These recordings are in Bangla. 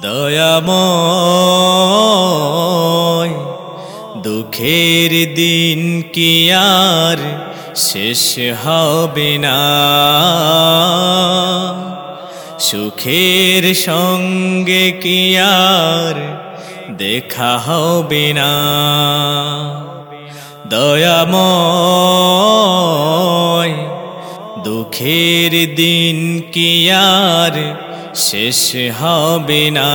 দয়াময়। দুঃখের দিন কি আর শেষ হবে না। সুখের সঙ্গে কি আর দেখা হবে না। দয়াময়। দুঃখের দিন কি আর শেষ হবে না।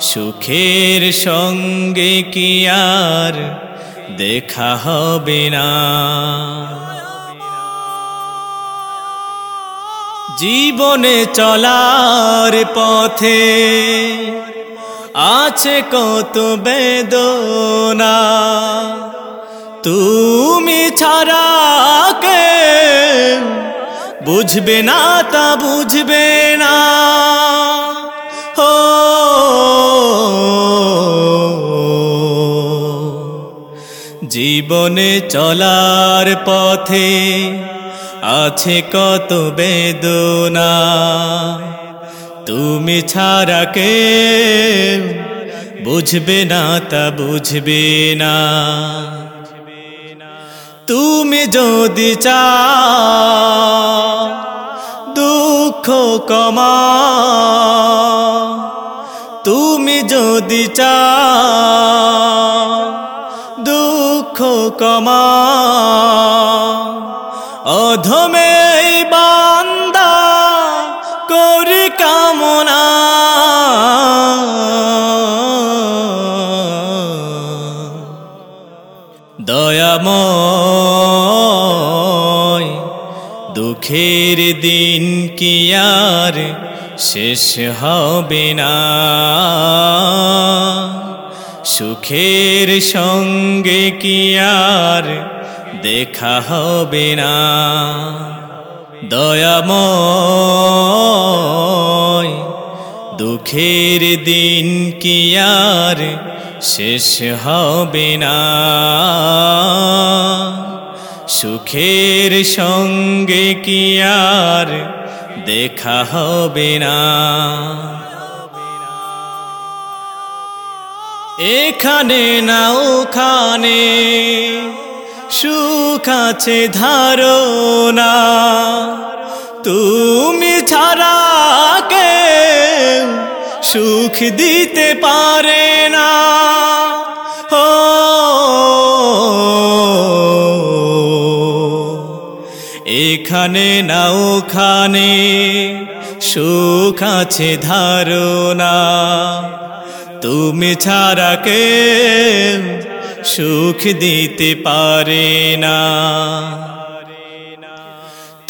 সুখের সঙ্গে কি আর দেখা হবে না। জীবনে চলার পথে আছে কত বেদনা। তুমি ছাড়া কে বুঝবে না তা বুঝবে না। ও, জীবনে চলার পথে আছে কত বেদনা। তুমি ছাড়া কে বুঝবে না তা বুঝবে না। তুমি যদি চা দুঃখ কমা তুমি যদি চা দুঃখ কমা। অধমে বান্দা করি কামনা। দয়াময় দুঃখের দিন কি আর শেষ হবে না। সুখের সঙ্গে কি আর দেখা হবে না। দয়াময়, দুঃখের দিন কি আর শেষ হবে না। সুখের সঙ্গে কি আর দেখা হবে না? এখানে না ওখানে সুখ আছে ধারণা। তুমি ছাড়া কে সুখ দিতে পারে না। এখানে না ওখানে সুখ আছে ধারণা। তুমি ছাড়া কে সুখ দিতে পারে না।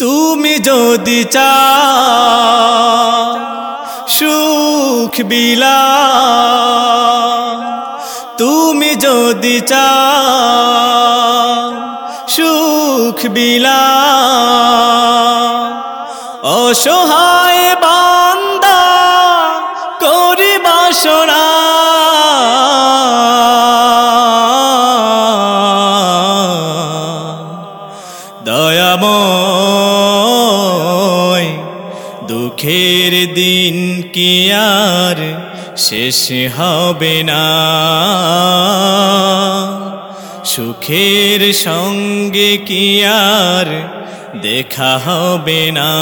তুমি যদি চা সুখ বিলা তুমি যদি চা সুখ বিলা অসহায় বান্দা করি বাসনা দয়াময় দুঃখের দিন কি আর শেষ হবে না। সুখের সঙ্গে কি আর দেখা হবে না?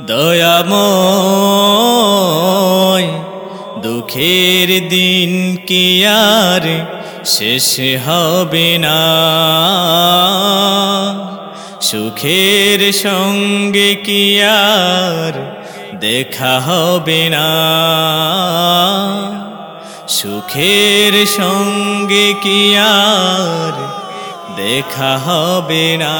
দয়াময় দুঃখের দিন কি আর শেষ হবে না? সুখের সঙ্গে কি আর দেখা হবে না? সুখের সঙ্গে কি আর দেখা হবে না?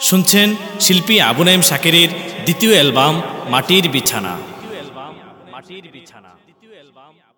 শুনছেন শিল্পী আবু নাইম শাকেরের দ্বিতীয় অ্যালবাম মাটির বিছানা। মাটির বিছানা।